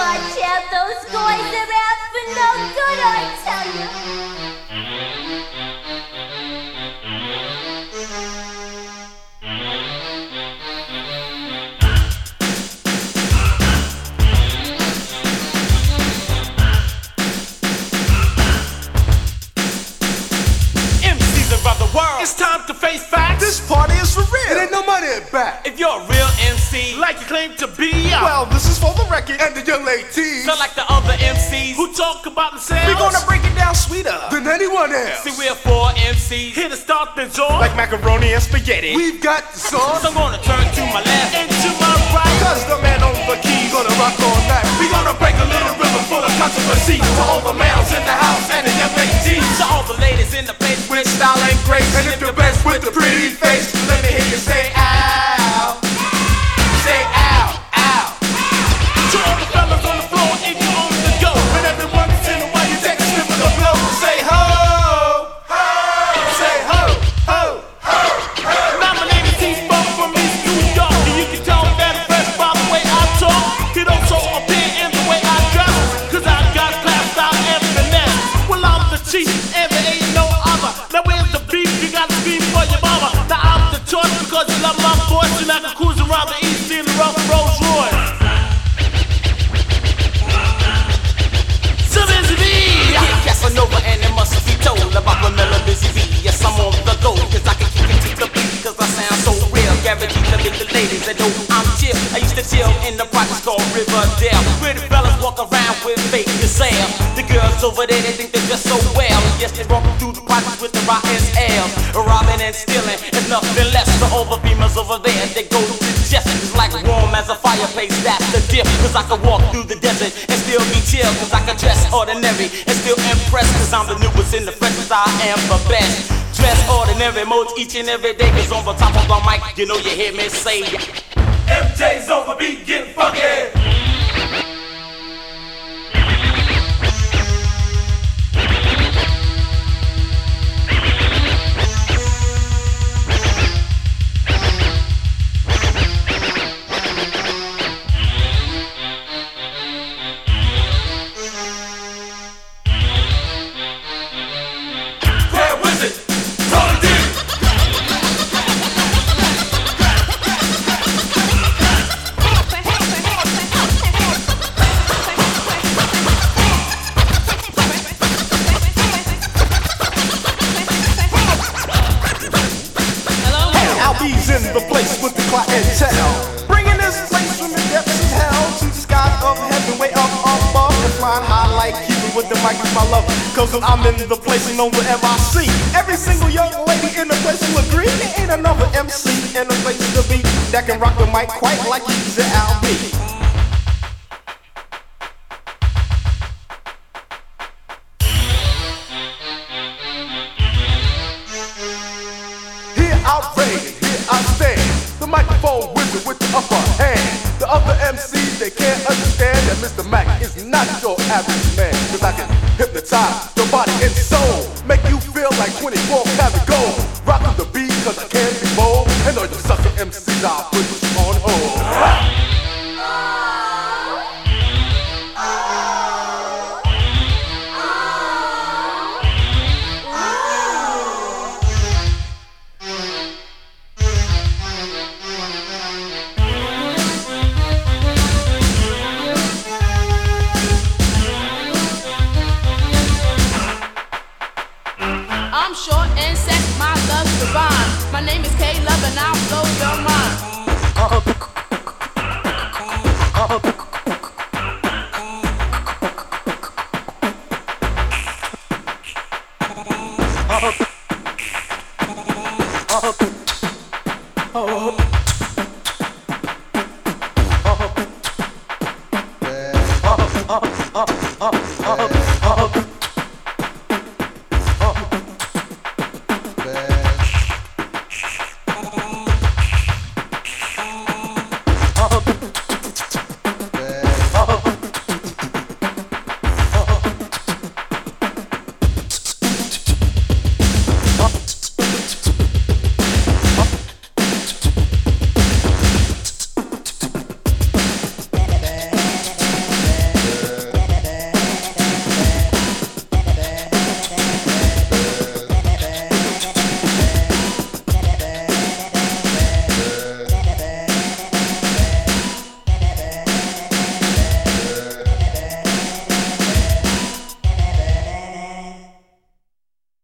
better watch out. Those guys are out for no good, I tell you. MCs around the world. It's time to face facts. This party is for real. It ain't no money in back. If you're a real MC, like you claim to be, uh, Well, this is for the record and the young ladies. Not like the other MCs who talk about themselves. We're gonna break it down sweeter. than anyone else. See, we're four MCs here to start the joy. Like macaroni and spaghetti. We've got the sauce. so I'm gonna turn to my left and to my right. Cause the man on the keys gonna rock ladies that know I'm chill. I used to chill in the projects called Riverdale, where the fellas walk around with fake gazelle. The girls over there, they think they're just so well. Yes, they walk through the projects with the rotten L's. Robbing and stealing is nothing less. The overbeamers over there, they go to just it's like warm as a fireplace. That's the dip, cause I can walk through the desert and still be chill, cause I can dress ordinary and still impress, cause I'm the newest in the freshest. I am the best. Dress ordinary modes each and every day, cause on the top of my mic, you know you hear me say. MJ's over beat mic is my love. Cause I'm in the place and on whatever I see. Every single young lady in the place will agree. There ain't another MC in the place to be that can rock the mic quite like Easy Albie. Here I reign, here I stand. The microphone wizard with the upper hand. The other MCs, they can't understand that Mr. Mac is not your average man. Cause I can hypnotize your body and soul. Make you feel like 24 karat gold. Rock the beat cause I can't be bold. And all you sucker MCs, I'll put I'm short and sex, my love's divine. My name is K Love and I'll blow your mind. Uh,